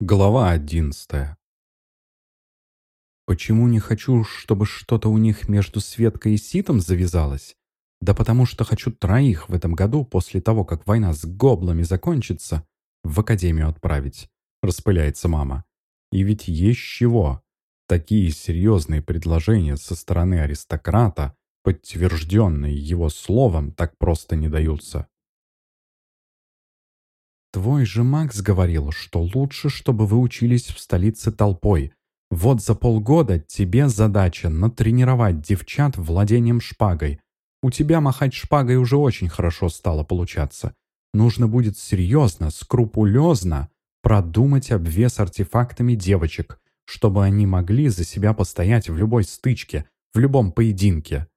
Глава одиннадцатая. Почему не хочу, чтобы что-то у них между Светкой и Ситом завязалось? Да потому что хочу троих в этом году, после того, как война с гоблами закончится, в академию отправить, распыляется мама. И ведь есть чего. Такие серьезные предложения со стороны аристократа, подтвержденные его словом, так просто не даются. Твой же Макс говорил, что лучше, чтобы вы учились в столице толпой. Вот за полгода тебе задача натренировать девчат владением шпагой. У тебя махать шпагой уже очень хорошо стало получаться. Нужно будет серьезно, скрупулезно продумать обвес артефактами девочек, чтобы они могли за себя постоять в любой стычке, в любом поединке.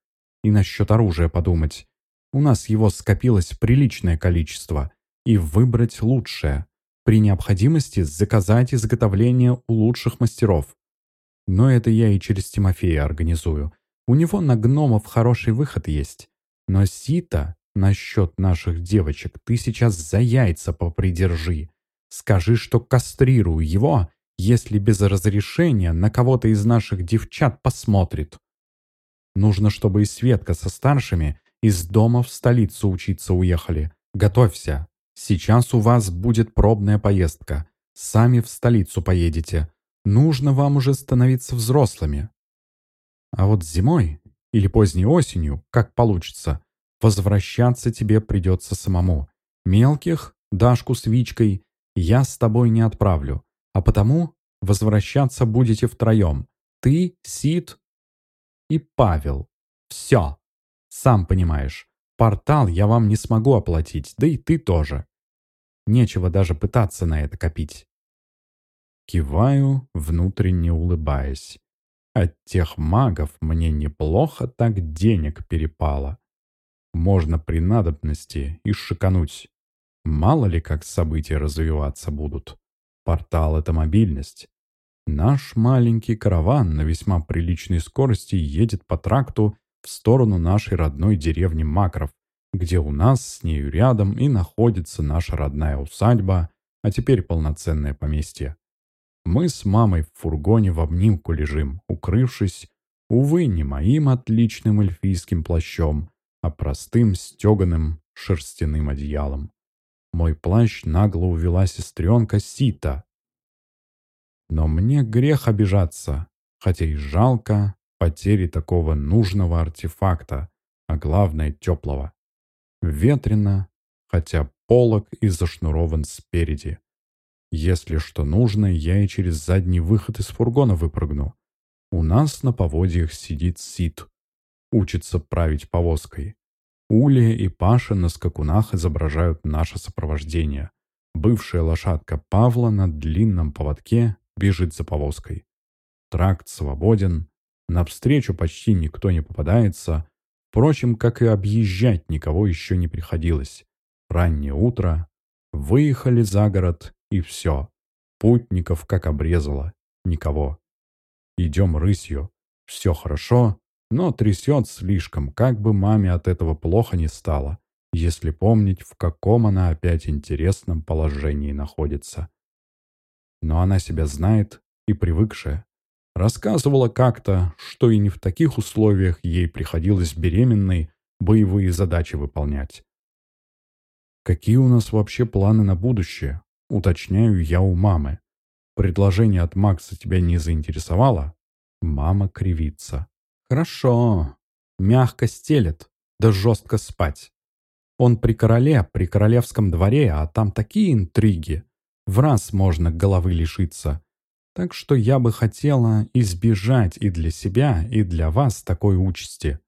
И насчет оружия подумать. У нас его скопилось приличное количество – и выбрать лучшее. При необходимости заказать изготовление у лучших мастеров. Но это я и через Тимофея организую. У него на гномов хороший выход есть. Но сито насчет наших девочек ты сейчас за яйца попридержи. Скажи, что кастрирую его, если без разрешения на кого-то из наших девчат посмотрит. Нужно, чтобы и Светка со старшими из дома в столицу учиться уехали. Готовься. Сейчас у вас будет пробная поездка. Сами в столицу поедете. Нужно вам уже становиться взрослыми. А вот зимой или поздней осенью, как получится, возвращаться тебе придется самому. Мелких, Дашку с Вичкой, я с тобой не отправлю. А потому возвращаться будете втроем. Ты, Сид и Павел. Все. Сам понимаешь, Портал я вам не смогу оплатить, да и ты тоже. Нечего даже пытаться на это копить. Киваю, внутренне улыбаясь. От тех магов мне неплохо так денег перепало. Можно при надобности и шикануть. Мало ли как события развиваться будут. Портал — это мобильность. Наш маленький караван на весьма приличной скорости едет по тракту в сторону нашей родной деревни Макров, где у нас с нею рядом и находится наша родная усадьба, а теперь полноценное поместье. Мы с мамой в фургоне в обнимку лежим, укрывшись, увы, не моим отличным эльфийским плащом, а простым стеганым шерстяным одеялом. Мой плащ нагло увела сестренка Сита. Но мне грех обижаться, хотя и жалко, потери такого нужного артефакта, а главное теплого. Ветрено, хотя полог и зашнурован спереди. Если что нужно, я и через задний выход из фургона выпрыгну. У нас на поводьях сидит Сид. Учится править повозкой. Уля и Паша на скакунах изображают наше сопровождение. Бывшая лошадка Павла на длинном поводке бежит за повозкой. Тракт свободен, Навстречу почти никто не попадается. Впрочем, как и объезжать никого еще не приходилось. Раннее утро. Выехали за город, и все. Путников как обрезало. Никого. Идем рысью. Все хорошо, но трясет слишком, как бы маме от этого плохо не стало, если помнить, в каком она опять интересном положении находится. Но она себя знает и привыкшая. Рассказывала как-то, что и не в таких условиях ей приходилось беременной боевые задачи выполнять. «Какие у нас вообще планы на будущее?» Уточняю я у мамы. «Предложение от Макса тебя не заинтересовало?» Мама кривится. «Хорошо. Мягко стелет, да жестко спать. Он при короле, при королевском дворе, а там такие интриги. В раз можно головы лишиться. Так что я бы хотела избежать и для себя, и для вас такой участи.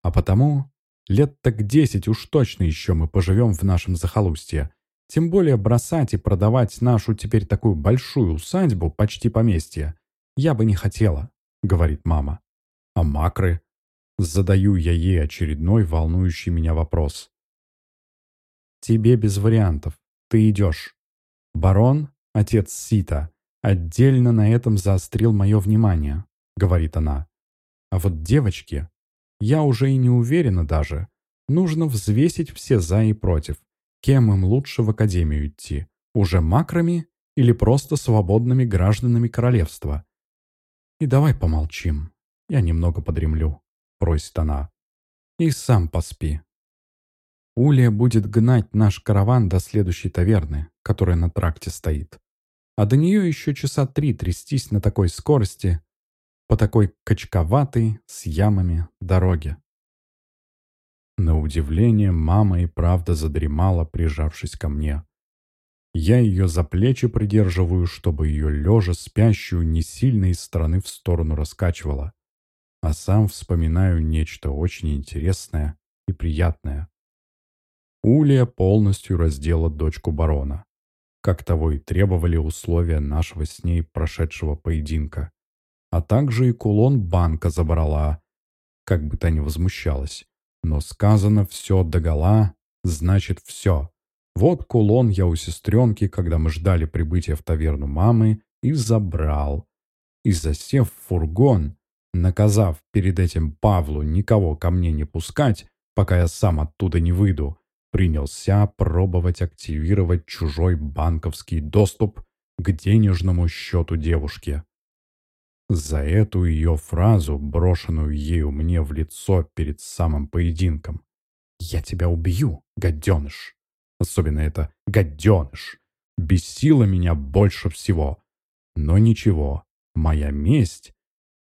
А потому лет так десять уж точно еще мы поживем в нашем захолустье. Тем более бросать и продавать нашу теперь такую большую усадьбу, почти поместье, я бы не хотела, говорит мама. А макры? Задаю я ей очередной волнующий меня вопрос. Тебе без вариантов. Ты идешь. Барон, отец Сита, отдельно на этом заострил мое внимание», — говорит она. «А вот девочки, я уже и не уверена даже. Нужно взвесить все «за» и «против». Кем им лучше в академию идти? Уже макрами или просто свободными гражданами королевства. И давай помолчим. Я немного подремлю, просит она. И сам поспи. Улия будет гнать наш караван до следующей таверны, которая на тракте стоит. А до нее еще часа три трястись на такой скорости, по такой качковатой, с ямами, дороге. На удивление, мама и правда задремала, прижавшись ко мне. Я ее за плечи придерживаю, чтобы ее лежа спящую не сильно из стороны в сторону раскачивала. А сам вспоминаю нечто очень интересное и приятное. Улия полностью раздела дочку барона, как того и требовали условия нашего с ней прошедшего поединка. А также и кулон банка забрала, как бы та ни возмущалась. Но сказано все догола, значит все. Вот кулон я у сестренки, когда мы ждали прибытия в таверну мамы, и забрал. И засев в фургон, наказав перед этим Павлу никого ко мне не пускать, пока я сам оттуда не выйду, принялся пробовать активировать чужой банковский доступ к денежному счету девушки. За эту ее фразу, брошенную ею мне в лицо перед самым поединком. «Я тебя убью, гаденыш!» Особенно это «гаденыш!» бесило меня больше всего. Но ничего, моя месть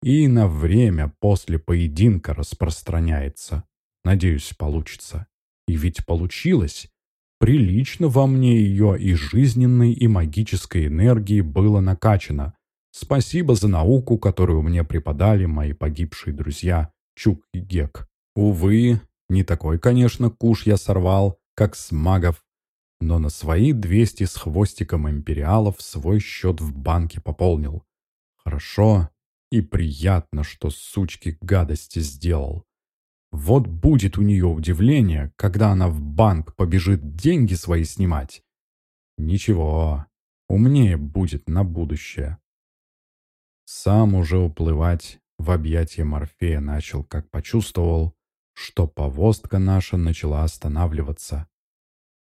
и на время после поединка распространяется. Надеюсь, получится. И ведь получилось. Прилично во мне ее и жизненной, и магической энергии было накачано. Спасибо за науку, которую мне преподали мои погибшие друзья Чук и Гек. Увы, не такой, конечно, куш я сорвал, как с магов, но на свои 200 с хвостиком империалов свой счет в банке пополнил. Хорошо и приятно, что сучки гадости сделал. Вот будет у нее удивление, когда она в банк побежит деньги свои снимать. Ничего, умнее будет на будущее. Сам уже уплывать в объятия Морфея начал, как почувствовал, что повозка наша начала останавливаться.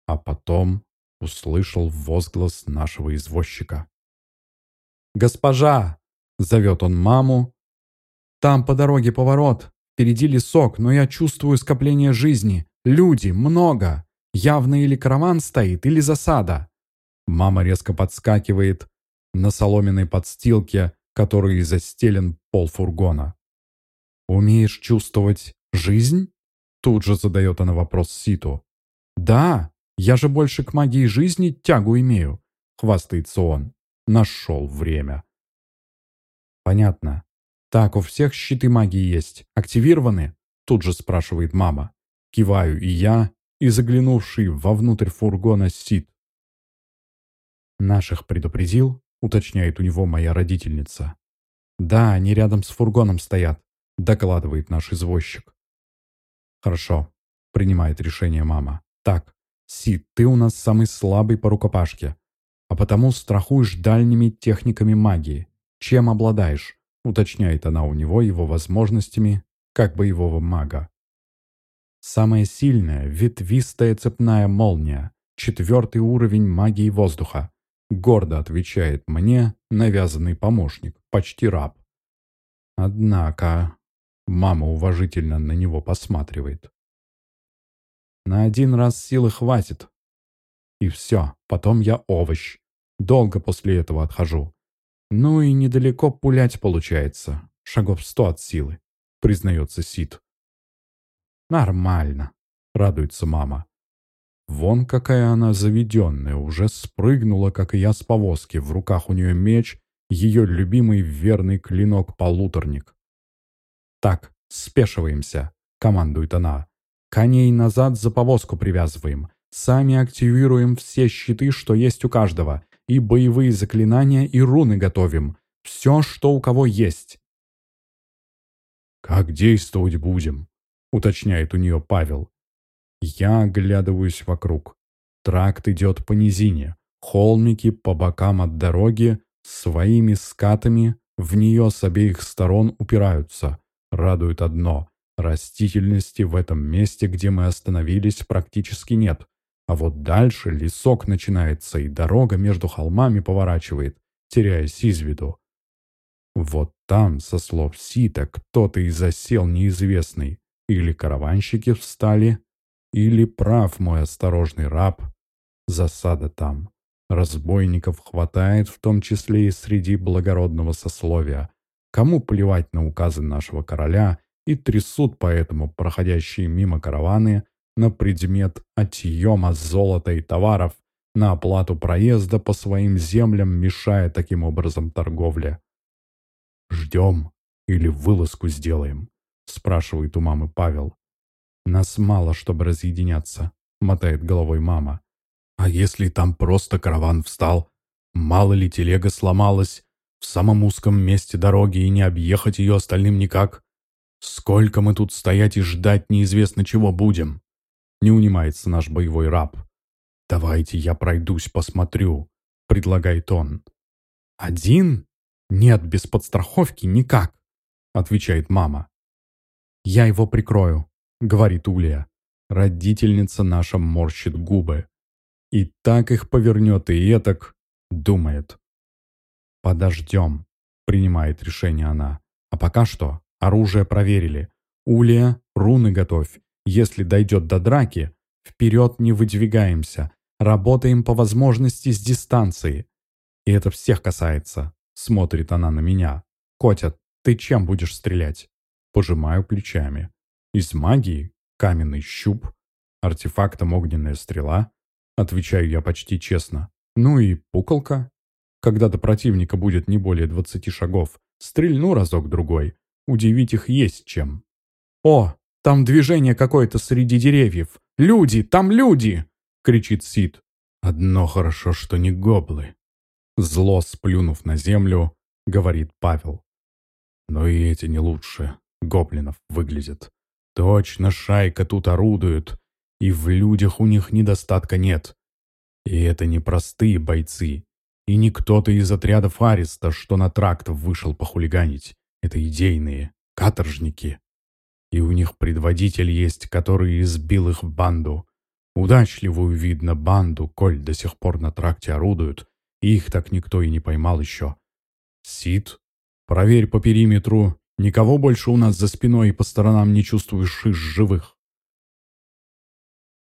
А потом услышал возглас нашего извозчика. «Госпожа!» — зовет он маму. «Там по дороге поворот. Впереди лесок, но я чувствую скопление жизни. Люди, много. Явно или караван стоит, или засада. Мама резко подскакивает на соломенной подстилке, которой застелен пол фургона. «Умеешь чувствовать жизнь?» Тут же задает она вопрос Ситу. «Да, я же больше к магии жизни тягу имею», — хвастается он. Нашел время. «Понятно. «Так, у всех щиты магии есть. Активированы?» Тут же спрашивает мама. Киваю и я, и заглянувший вовнутрь фургона Сид. «Наших предупредил?» — уточняет у него моя родительница. «Да, они рядом с фургоном стоят», — докладывает наш извозчик. «Хорошо», — принимает решение мама. «Так, Сид, ты у нас самый слабый по рукопашке, а потому страхуешь дальними техниками магии. Чем обладаешь?» Уточняет она у него его возможностями, как боевого мага. Самая сильная, ветвистая цепная молния, четвертый уровень магии воздуха. Гордо отвечает мне навязанный помощник, почти раб. Однако, мама уважительно на него посматривает. На один раз силы хватит. И все, потом я овощ. Долго после этого отхожу. Ну и недалеко пулять получается. Шагов сто от силы, признается Сид. Нормально, радуется мама. Вон какая она заведенная, уже спрыгнула, как и я, с повозки. В руках у нее меч, ее любимый верный клинок-полуторник. «Так, спешиваемся», — командует она. «Коней назад за повозку привязываем. Сами активируем все щиты, что есть у каждого и боевые заклинания и руны готовим. Все, что у кого есть». «Как действовать будем?» — уточняет у нее Павел. Я оглядываюсь вокруг. Тракт идет по низине. Холмики по бокам от дороги своими скатами в нее с обеих сторон упираются. Радует одно — растительности в этом месте, где мы остановились, практически нет. А вот дальше лесок начинается, и дорога между холмами поворачивает, теряясь из виду. Вот там, со слов Сита, кто-то и засел неизвестный. Или караванщики встали, или прав мой осторожный раб. Засада там. Разбойников хватает, в том числе и среди благородного сословия. Кому плевать на указы нашего короля, и трясут поэтому проходящие мимо караваны на предмет отъема золота и товаров, на оплату проезда по своим землям, мешая таким образом торговле. «Ждем или вылазку сделаем?» — спрашивает у мамы Павел. «Нас мало, чтобы разъединяться», — мотает головой мама. «А если там просто караван встал? Мало ли телега сломалась в самом узком месте дороги и не объехать ее остальным никак? Сколько мы тут стоять и ждать неизвестно чего будем?» Не унимается наш боевой раб. «Давайте я пройдусь, посмотрю», — предлагает он. «Один? Нет, без подстраховки никак», — отвечает мама. «Я его прикрою», — говорит Улья. Родительница наша морщит губы. И так их повернет и этак, думает. «Подождем», — принимает решение она. «А пока что оружие проверили. Улья, руны готовь. Если дойдет до драки, вперед не выдвигаемся. Работаем по возможности с дистанции. И это всех касается. Смотрит она на меня. Котя, ты чем будешь стрелять? Пожимаю плечами. Из магии каменный щуп, артефактом огненная стрела. Отвечаю я почти честно. Ну и пуколка. Когда до противника будет не более двадцати шагов, стрельну разок-другой. Удивить их есть чем. «О, там движение какое-то среди деревьев! Люди, там люди!» — кричит Сид. «Одно хорошо, что не гоблы!» Зло сплюнув на землю, говорит Павел. «Но и эти не лучше гоблинов выглядят. Точно шайка тут орудует, и в людях у них недостатка нет. И это не простые бойцы, и не кто-то из отрядов Ареста, что на тракт вышел похулиганить. Это идейные, каторжники. И у них предводитель есть, который избил их в банду. Удачливую, видно, банду, коль до сих пор на тракте орудуют, их так никто и не поймал еще. Сид, проверь по периметру Никого больше у нас за спиной и по сторонам не чувствуешь из живых.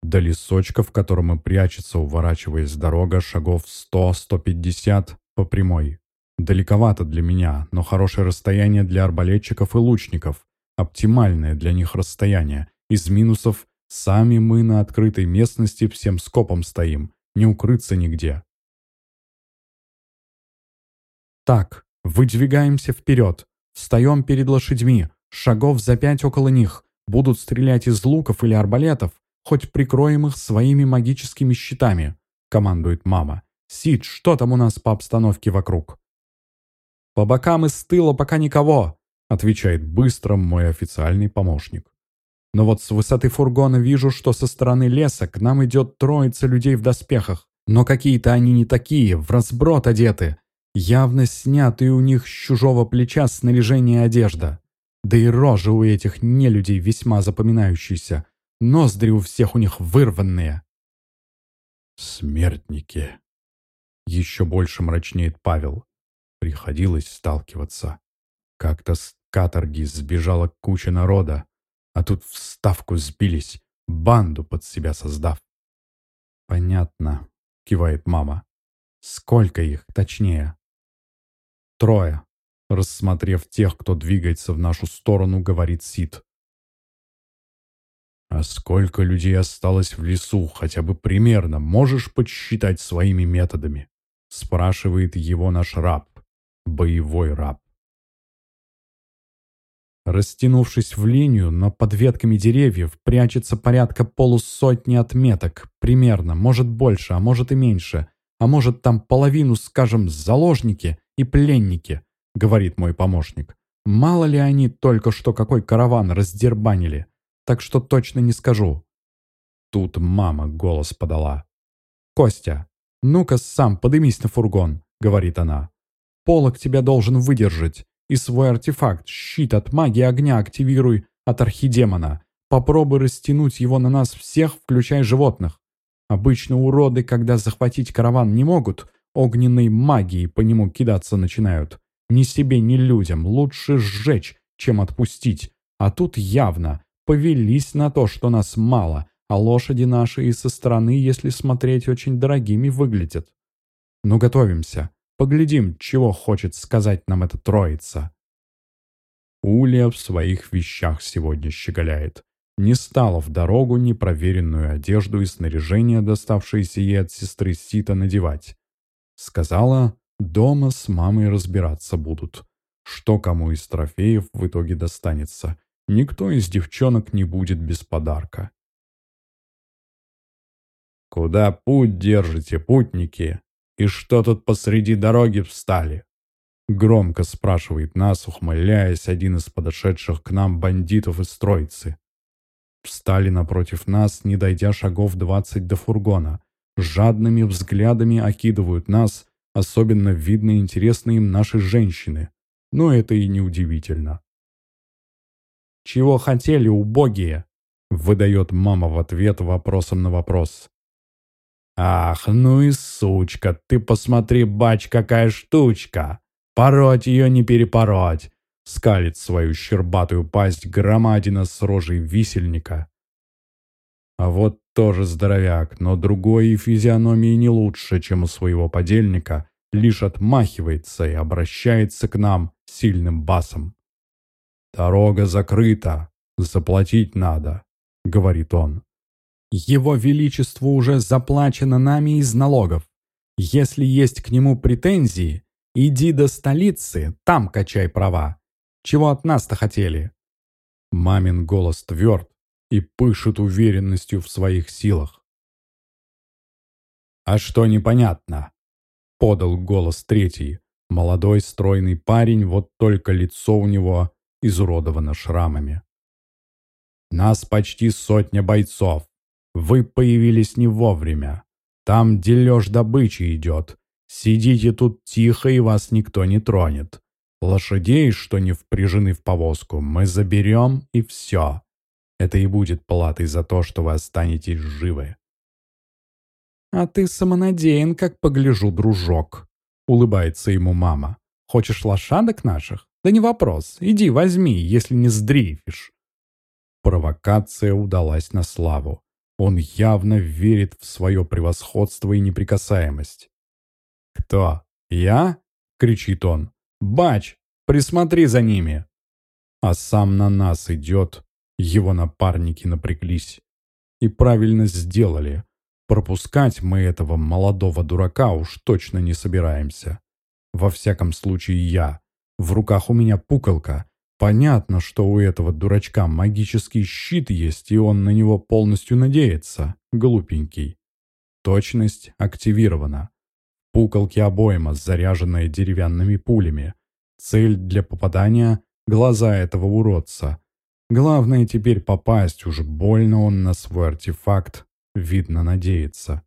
До лесочка, в котором и прячется, уворачиваясь дорога, шагов 100-150 по прямой. Далековато для меня, но хорошее расстояние для арбалетчиков и лучников. Оптимальное для них расстояние. Из минусов сами мы на открытой местности всем скопом стоим. Не укрыться нигде. Так, выдвигаемся вперед. Встаем перед лошадьми, шагов за пять около них. Будут стрелять из луков или арбалетов, хоть прикроем их своими магическими щитами», — командует мама. «Сид, что там у нас по обстановке вокруг?» «По бокам и с тыла пока никого», — отвечает быстро мой официальный помощник. «Но вот с высоты фургона вижу, что со стороны леса к нам идет троица людей в доспехах. Но какие-то они не такие, в разброд одеты. Явно снятые у них с чужого плеча снаряжение одежда. Да и рожи у этих нелюдей весьма запоминающиеся. Ноздри у всех у них вырванные. «Смертники!» Еще больше мрачнеет Павел. Приходилось сталкиваться. Как-то каторги сбежала куча народа, а тут в ставку сбились, банду под себя создав. «Понятно», — кивает мама. «Сколько их, точнее?» «Трое», — рассмотрев тех, кто двигается в нашу сторону, говорит Сид. «А сколько людей осталось в лесу, хотя бы примерно, можешь подсчитать своими методами?» — спрашивает его наш раб, боевой раб. Растянувшись в линию, но под ветками деревьев прячется порядка полусотни отметок, примерно, может больше, а может и меньше, а может там половину, скажем, заложники и пленники», — говорит мой помощник. «Мало ли они только что какой караван раздербанили, так что точно не скажу». Тут мама голос подала. «Костя, ну-ка сам подымись на фургон», — говорит она. «Полок тебя должен выдержать, и свой артефакт, щит от магии огня активируй от архидемона. Попробуй растянуть его на нас всех, включая животных. Обычно уроды, когда захватить караван не могут, огненной магией по нему кидаться начинают. Ни себе, ни людям лучше сжечь, чем отпустить. А тут явно повелись на то, что нас мало, а лошади наши и со стороны, если смотреть, очень дорогими выглядят. Ну, готовимся. Поглядим, чего хочет сказать нам эта троица. Улья в своих вещах сегодня щеголяет. Не стала в дорогу непроверенную одежду и снаряжение, доставшееся ей от сестры Сита, надевать. Сказала, дома с мамой разбираться будут. Что кому из трофеев в итоге достанется. Никто из девчонок не будет без подарка. «Куда путь держите, путники? И что тут посреди дороги встали?» Громко спрашивает нас, ухмыляясь, один из подошедших к нам бандитов из троицы. Встали напротив нас, не дойдя шагов двадцать до фургона. Жадными взглядами окидывают нас, особенно видно интересны им наши женщины. Но это и не удивительно. «Чего хотели, убогие?» — выдает мама в ответ вопросом на вопрос. «Ах, ну и сучка, ты посмотри, бач, какая штучка! Пороть ее не перепороть!» Скалит свою щербатую пасть громадина с рожей висельника. А вот тоже здоровяк, но другой и физиономии не лучше, чем у своего подельника, лишь отмахивается и обращается к нам сильным басом. «Дорога закрыта, заплатить надо», — говорит он. Его Величество уже заплачено нами из налогов. Если есть к нему претензии, иди до столицы, там качай права. Чего от нас-то хотели?» Мамин голос тверд и пышет уверенностью в своих силах. «А что непонятно?» — подал голос третий. Молодой стройный парень, вот только лицо у него изуродовано шрамами. «Нас почти сотня бойцов. Вы появились не вовремя. Там дележ добычи идет. Сидите тут тихо, и вас никто не тронет. Лошадей, что не впряжены в повозку, мы заберем, и все. Это и будет платой за то, что вы останетесь живы. «А ты самонадеян, как погляжу, дружок», — улыбается ему мама. «Хочешь лошадок наших? Да не вопрос. Иди возьми, если не сдрейфишь». Провокация удалась на славу. Он явно верит в свое превосходство и неприкасаемость. «Кто? Я?» — кричит он. «Бач, присмотри за ними!» А сам на нас идет. Его напарники напряглись. И правильно сделали. Пропускать мы этого молодого дурака уж точно не собираемся. Во всяком случае я. В руках у меня пуколка, Понятно, что у этого дурачка магический щит есть, и он на него полностью надеется. Глупенький. Точность активирована. Пуколки обойма, заряженная деревянными пулями. Цель для попадания — глаза этого уродца. Главное теперь попасть, уж больно он на свой артефакт, видно, надеется.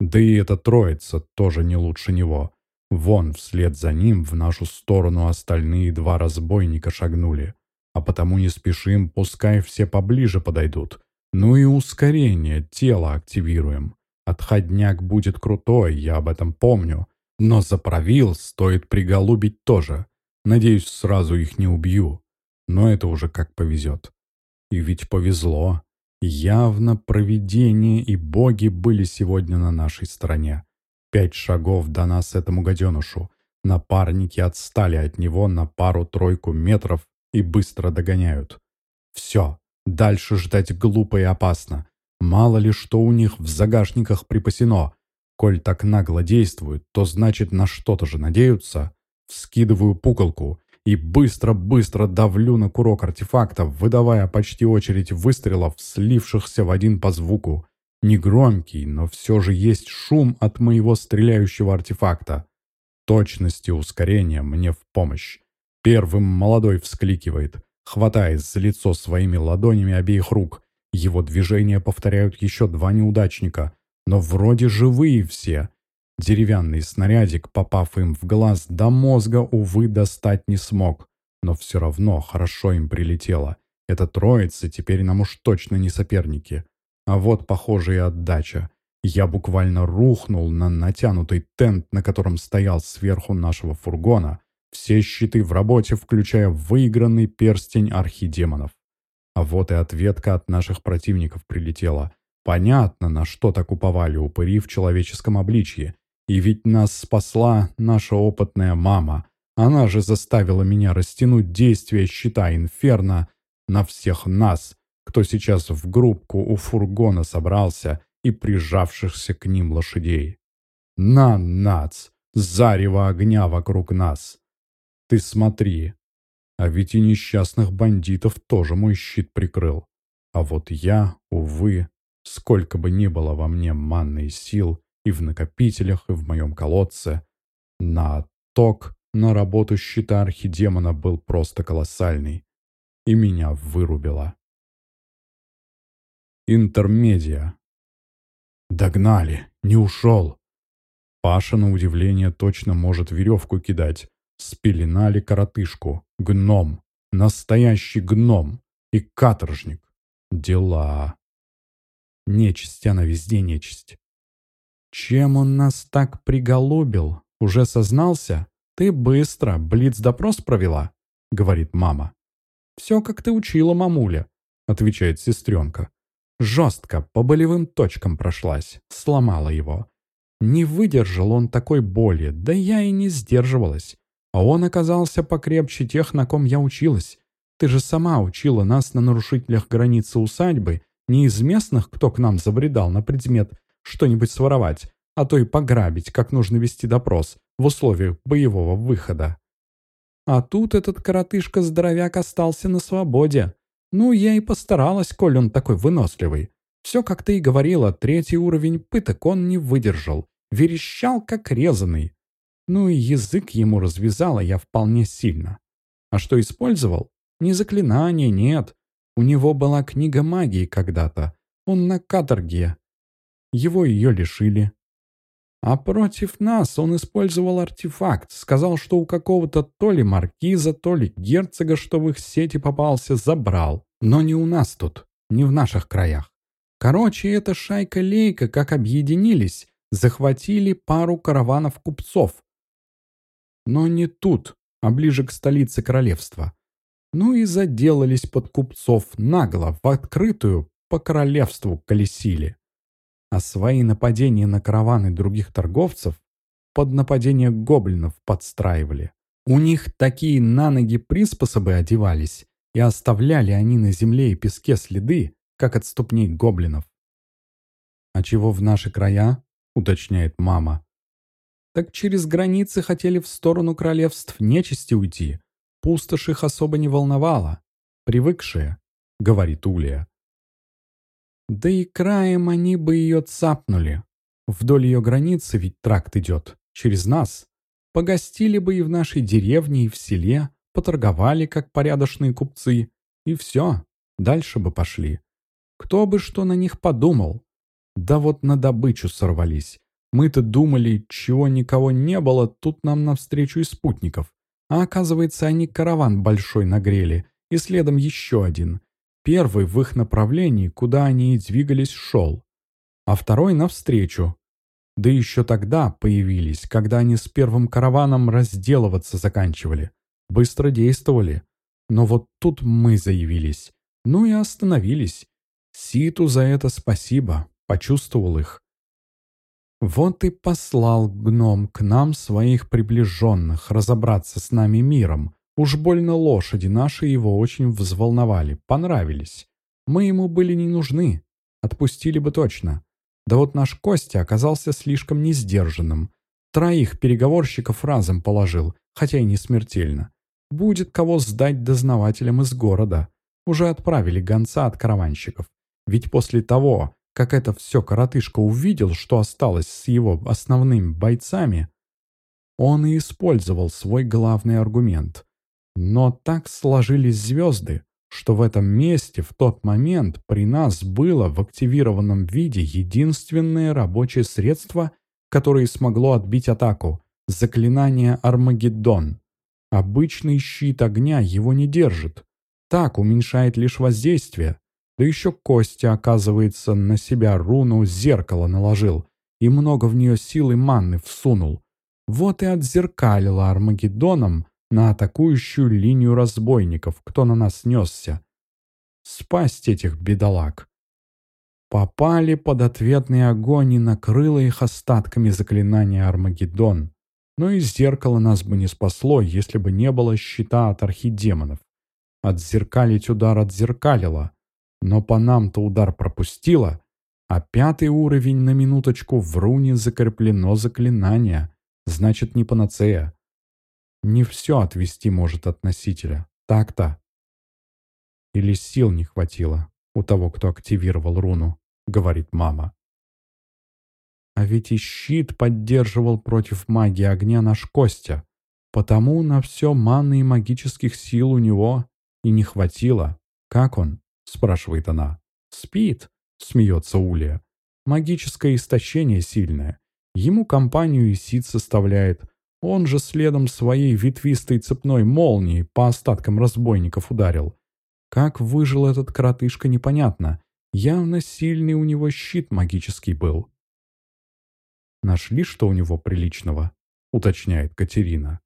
Да и эта троица тоже не лучше него. Вон, вслед за ним, в нашу сторону остальные два разбойника шагнули. А потому не спешим, пускай все поближе подойдут. Ну и ускорение, тело активируем. Отходняк будет крутой, я об этом помню. Но за правил стоит приголубить тоже. Надеюсь, сразу их не убью. Но это уже как повезет. И ведь повезло. Явно провидение и боги были сегодня на нашей стороне. Пять шагов до нас этому гаденушу. Напарники отстали от него на пару-тройку метров и быстро догоняют. Все, дальше ждать глупо и опасно. Мало ли что у них в загашниках припасено. Коль так нагло действуют, то значит на что-то же надеются. Вскидываю пуколку и быстро-быстро давлю на курок артефакта, выдавая почти очередь выстрелов, слившихся в один по звуку. Негромкий, но все же есть шум от моего стреляющего артефакта. Точность и ускорение мне в помощь. Первым молодой вскликивает, хватаясь за лицо своими ладонями обеих рук. Его движения повторяют еще два неудачника, но вроде живые все. Деревянный снарядик, попав им в глаз, до мозга, увы, достать не смог. Но все равно хорошо им прилетело. Эта троица теперь нам уж точно не соперники. А вот, похоже, и отдача. Я буквально рухнул на натянутый тент, на котором стоял сверху нашего фургона. Все щиты в работе, включая выигранный перстень архидемонов. А вот и ответка от наших противников прилетела. Понятно, на что так уповали упыри в человеческом обличье. И ведь нас спасла наша опытная мама. Она же заставила меня растянуть действие щита Инферно на всех нас, кто сейчас в группку у фургона собрался и прижавшихся к ним лошадей. На, нац! Зарево огня вокруг нас! Ты смотри! А ведь и несчастных бандитов тоже мой щит прикрыл. А вот я, увы, сколько бы ни было во мне манной сил и в накопителях, и в моем колодце, на отток на работу щита архидемона был просто колоссальный, и меня вырубило. Интермедиа. Догнали, не ушел. Паша, на удивление, точно может веревку кидать. Спеленали коротышку. Гном. Настоящий гном. И каторжник. Дела. Нечисть, она везде нечисть. Чем он нас так приголубил? Уже сознался? Ты быстро блиц-допрос провела? Говорит мама. Все, как ты учила, мамуля, отвечает сестренка. Жестко, по болевым точкам прошлась, сломала его. Не выдержал он такой боли, да я и не сдерживалась. А он оказался покрепче тех, на ком я училась. Ты же сама учила нас на нарушителях границы усадьбы, не из местных, кто к нам забредал на предмет что-нибудь своровать, а то и пограбить, как нужно вести допрос в условиях боевого выхода. А тут этот коротышка-здоровяк остался на свободе. Ну, я и постаралась, коль он такой выносливый. Все, как ты и говорила, третий уровень пыток он не выдержал. Верещал, как резанный. Ну и язык ему развязала я вполне сильно. А что использовал? Не заклинание, нет. У него была книга магии когда-то. Он на каторге. Его ее лишили. А против нас он использовал артефакт. Сказал, что у какого-то то ли маркиза, то ли герцога, что в их сети попался, забрал. Но не у нас тут, не в наших краях. Короче, эта шайка-лейка, как объединились, захватили пару караванов купцов. Но не тут, а ближе к столице королевства. Ну и заделались под купцов нагло, в открытую, по королевству колесили а свои нападения на караваны других торговцев под нападение гоблинов подстраивали. У них такие на ноги приспособы одевались, и оставляли они на земле и песке следы, как от ступней гоблинов. «А чего в наши края?» — уточняет мама. «Так через границы хотели в сторону королевств нечисти уйти. Пустошь их особо не волновала. Привыкшие», — говорит Улия. Да и краем они бы ее цапнули. Вдоль ее границы ведь тракт идет, через нас. Погостили бы и в нашей деревне, и в селе, поторговали, как порядочные купцы, и все, дальше бы пошли. Кто бы что на них подумал. Да вот на добычу сорвались. Мы-то думали, чего никого не было, тут нам навстречу и спутников. А оказывается, они караван большой нагрели, и следом еще один. Первый в их направлении, куда они и двигались, шел, а второй навстречу. Да еще тогда появились, когда они с первым караваном разделываться заканчивали. Быстро действовали. Но вот тут мы заявились. Ну и остановились. Ситу за это спасибо. Почувствовал их. Вот и послал гном к нам своих приближенных разобраться с нами миром, Уж больно лошади наши его очень взволновали, понравились. Мы ему были не нужны. Отпустили бы точно. Да вот наш Костя оказался слишком несдержанным. Троих переговорщиков разом положил, хотя и не смертельно. Будет кого сдать дознавателям из города. Уже отправили гонца от караванщиков. Ведь после того, как это все коротышка увидел, что осталось с его основными бойцами, он и использовал свой главный аргумент. Но так сложились звезды, что в этом месте в тот момент при нас было в активированном виде единственное рабочее средство, которое смогло отбить атаку – заклинание Армагеддон. Обычный щит огня его не держит. Так уменьшает лишь воздействие. Да еще Костя, оказывается, на себя руну зеркало наложил и много в нее силы манны всунул. Вот и отзеркалило Армагеддоном на атакующую линию разбойников, кто на нас несся. Спасть этих бедолаг. Попали под ответный огонь и накрыло их остатками заклинания Армагеддон. Но и зеркало нас бы не спасло, если бы не было щита от архидемонов. Отзеркалить удар отзеркалило, но по нам-то удар пропустило, а пятый уровень на минуточку в руне закреплено заклинание, значит не панацея. Не все отвести может от носителя, так-то. Или сил не хватило у того, кто активировал руну. — говорит мама. А ведь и щит поддерживал против магии огня наш Костя. Потому на все маны и магических сил у него и не хватило. «Как он?» — спрашивает она. «Спит», — смеется Улья. «Магическое истощение сильное. Ему компанию и сид составляет. Он же следом своей ветвистой цепной молнией по остаткам разбойников ударил. Как выжил этот коротышка, непонятно. Явно сильный у него щит магический был. «Нашли, что у него приличного?» — уточняет Катерина.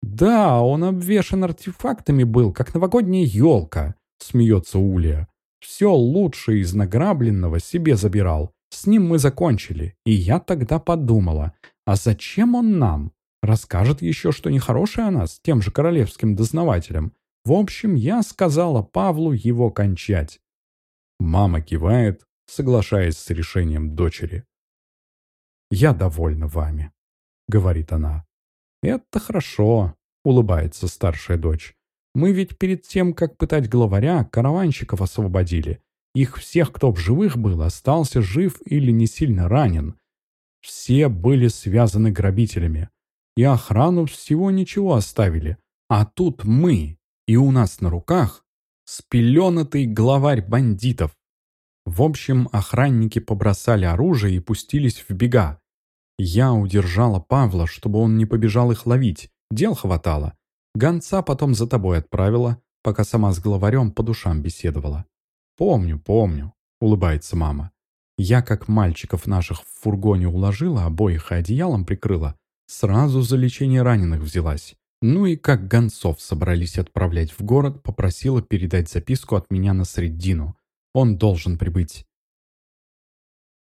«Да, он обвешан артефактами был, как новогодняя елка», — смеется Улья. «Все лучшее из награбленного себе забирал. С ним мы закончили. И я тогда подумала, а зачем он нам? Расскажет еще что нехорошее о нас, тем же королевским дознавателям. В общем, я сказала Павлу его кончать. Мама кивает, соглашаясь с решением дочери. «Я довольна вами», — говорит она. «Это хорошо», — улыбается старшая дочь. «Мы ведь перед тем, как пытать главаря, караванщиков освободили. Их всех, кто в живых был, остался жив или не сильно ранен. Все были связаны грабителями. И охрану всего ничего оставили. А тут мы, и у нас на руках спеленатый главарь бандитов. В общем, охранники побросали оружие и пустились в бега. Я удержала Павла, чтобы он не побежал их ловить. Дел хватало. Гонца потом за тобой отправила, пока сама с главарем по душам беседовала. «Помню, помню», — улыбается мама. Я, как мальчиков наших в фургоне уложила, обоих одеялом прикрыла, сразу за лечение раненых взялась. Ну и как гонцов собрались отправлять в город, попросила передать записку от меня на средину. Он должен прибыть.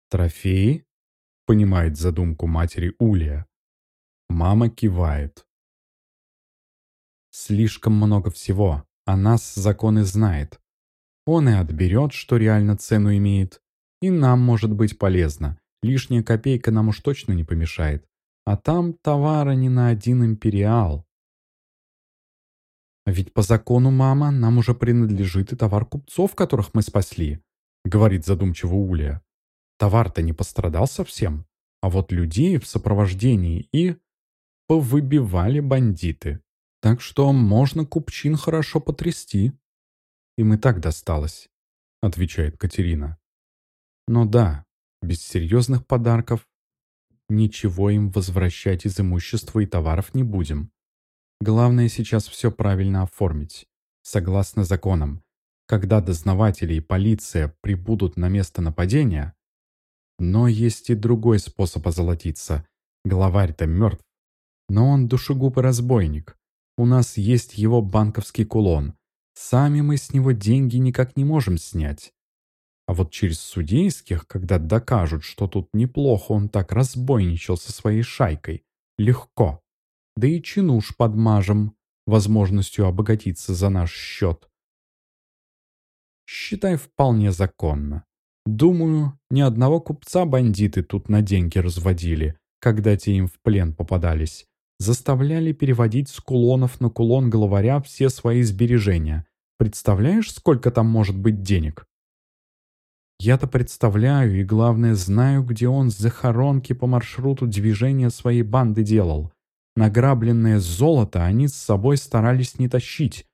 «Трофеи?» — понимает задумку матери Улия. Мама кивает. «Слишком много всего, а нас законы знает. Он и отберет, что реально цену имеет. И нам может быть полезно. Лишняя копейка нам уж точно не помешает. А там товара не на один империал. А ведь по закону, мама, нам уже принадлежит и товар купцов, которых мы спасли, говорит задумчиво Улия. Товар-то не пострадал совсем, а вот людей в сопровождении и повыбивали бандиты. Так что можно купчин хорошо потрясти. Им и так досталось, отвечает Катерина. Но да, без серьезных подарков ничего им возвращать из имущества и товаров не будем. Главное сейчас все правильно оформить, согласно законам. Когда дознаватели и полиция прибудут на место нападения... Но есть и другой способ озолотиться. Главарь-то мертв. Но он душегуб разбойник. У нас есть его банковский кулон. Сами мы с него деньги никак не можем снять. А вот через судейских, когда докажут, что тут неплохо он так разбойничал со своей шайкой, легко да и чинуш подмажем, возможностью обогатиться за наш счет. Считай вполне законно. Думаю, ни одного купца бандиты тут на деньги разводили, когда те им в плен попадались. Заставляли переводить с кулонов на кулон главаря все свои сбережения. Представляешь, сколько там может быть денег? Я-то представляю и, главное, знаю, где он захоронки по маршруту движения своей банды делал. Награбленное золото они с собой старались не тащить,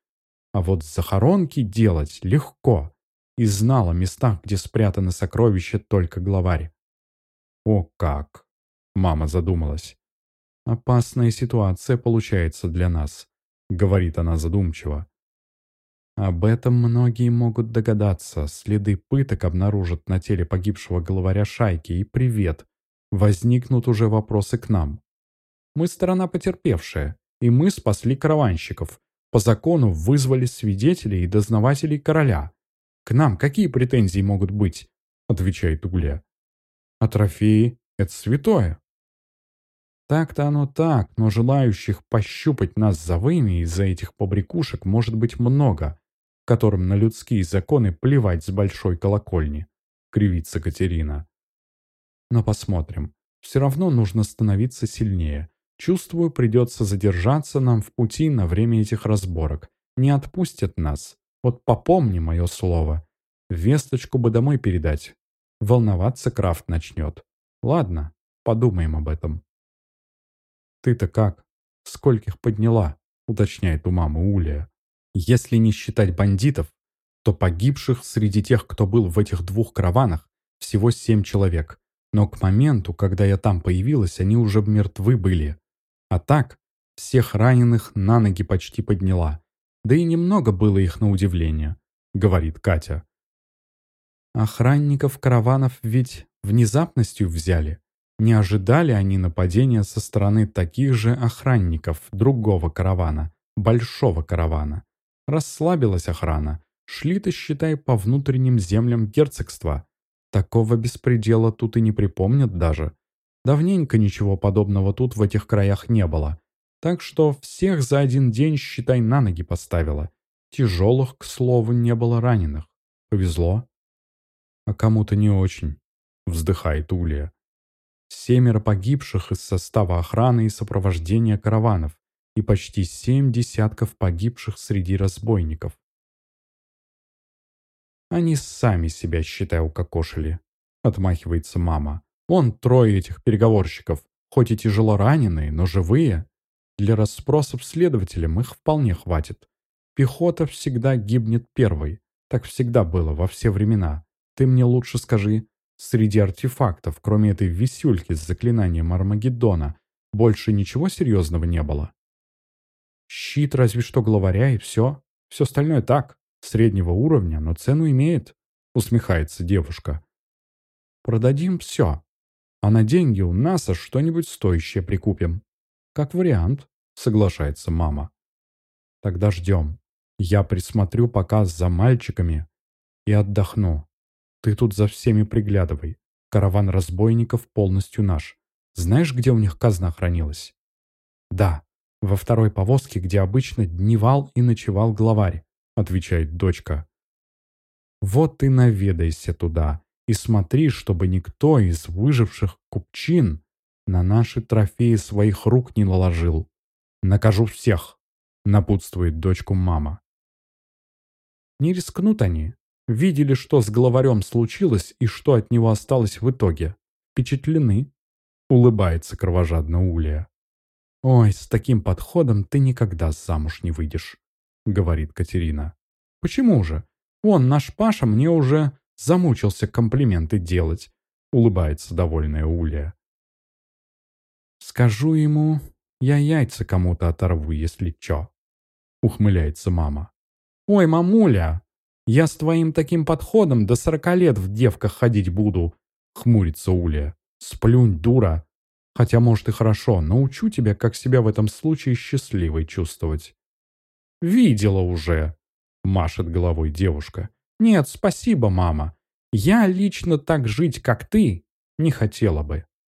а вот захоронки делать легко. И знал о местах, где спрятаны сокровища только главарь. «О как!» — мама задумалась. «Опасная ситуация получается для нас», — говорит она задумчиво. Об этом многие могут догадаться. Следы пыток обнаружат на теле погибшего главаря шайки. И привет. Возникнут уже вопросы к нам. Мы сторона потерпевшая, и мы спасли караванщиков. По закону вызвали свидетелей и дознавателей короля. К нам какие претензии могут быть? Отвечает Угля. А трофеи — это святое. Так-то оно так, но желающих пощупать нас за вымя из-за этих побрякушек может быть много, которым на людские законы плевать с большой колокольни, кривится Катерина. Но посмотрим. Все равно нужно становиться сильнее. Чувствую, придется задержаться нам в пути на время этих разборок. Не отпустят нас. Вот попомни мое слово. Весточку бы домой передать. Волноваться Крафт начнет. Ладно, подумаем об этом. «Ты-то как? Скольких подняла?» — уточняет у мамы Улия. «Если не считать бандитов, то погибших среди тех, кто был в этих двух караванах, всего семь человек. Но к моменту, когда я там появилась, они уже мертвы были. А так, всех раненых на ноги почти подняла. Да и немного было их на удивление», — говорит Катя. «Охранников караванов ведь внезапностью взяли. Не ожидали они нападения со стороны таких же охранников другого каравана, большого каравана. Расслабилась охрана. Шли-то, считай, по внутренним землям герцогства. Такого беспредела тут и не припомнят даже. Давненько ничего подобного тут в этих краях не было. Так что всех за один день, считай, на ноги поставила. Тяжелых, к слову, не было раненых. Повезло. А кому-то не очень, вздыхает Улья семеро погибших из состава охраны и сопровождения караванов и почти семь десятков погибших среди разбойников. Они сами себя, считай, укокошили. Отмахивается мама. Он трое этих переговорщиков, хоть и тяжело раненые, но живые. Для расспросов следователям их вполне хватит. Пехота всегда гибнет первой. Так всегда было во все времена. Ты мне лучше скажи, Среди артефактов, кроме этой висюльки с заклинанием Армагеддона, больше ничего серьезного не было. Щит разве что главаря и все. Все остальное так, среднего уровня, но цену имеет, усмехается девушка. Продадим все, а на деньги у нас что-нибудь стоящее прикупим. Как вариант, соглашается мама. Тогда ждем. Я присмотрю пока за мальчиками и отдохну. Ты тут за всеми приглядывай. Караван разбойников полностью наш. Знаешь, где у них казна хранилась? Да, во второй повозке, где обычно дневал и ночевал главарь, отвечает дочка. Вот ты наведайся туда и смотри, чтобы никто из выживших купчин на наши трофеи своих рук не наложил. Накажу всех, напутствует дочку мама. Не рискнут они, Видели, что с главарем случилось и что от него осталось в итоге. Впечатлены. Улыбается кровожадно Улия. «Ой, с таким подходом ты никогда замуж не выйдешь», — говорит Катерина. «Почему же? Он, наш Паша, мне уже замучился комплименты делать», — улыбается довольная Улия. «Скажу ему, я яйца кому-то оторву, если чё», — ухмыляется мама. «Ой, мамуля, я с твоим таким подходом до сорока лет в девках ходить буду», — хмурится Уля. «Сплюнь, дура. Хотя, может, и хорошо, научу тебя, как себя в этом случае счастливой чувствовать». «Видела уже», — машет головой девушка. «Нет, спасибо, мама. Я лично так жить, как ты, не хотела бы».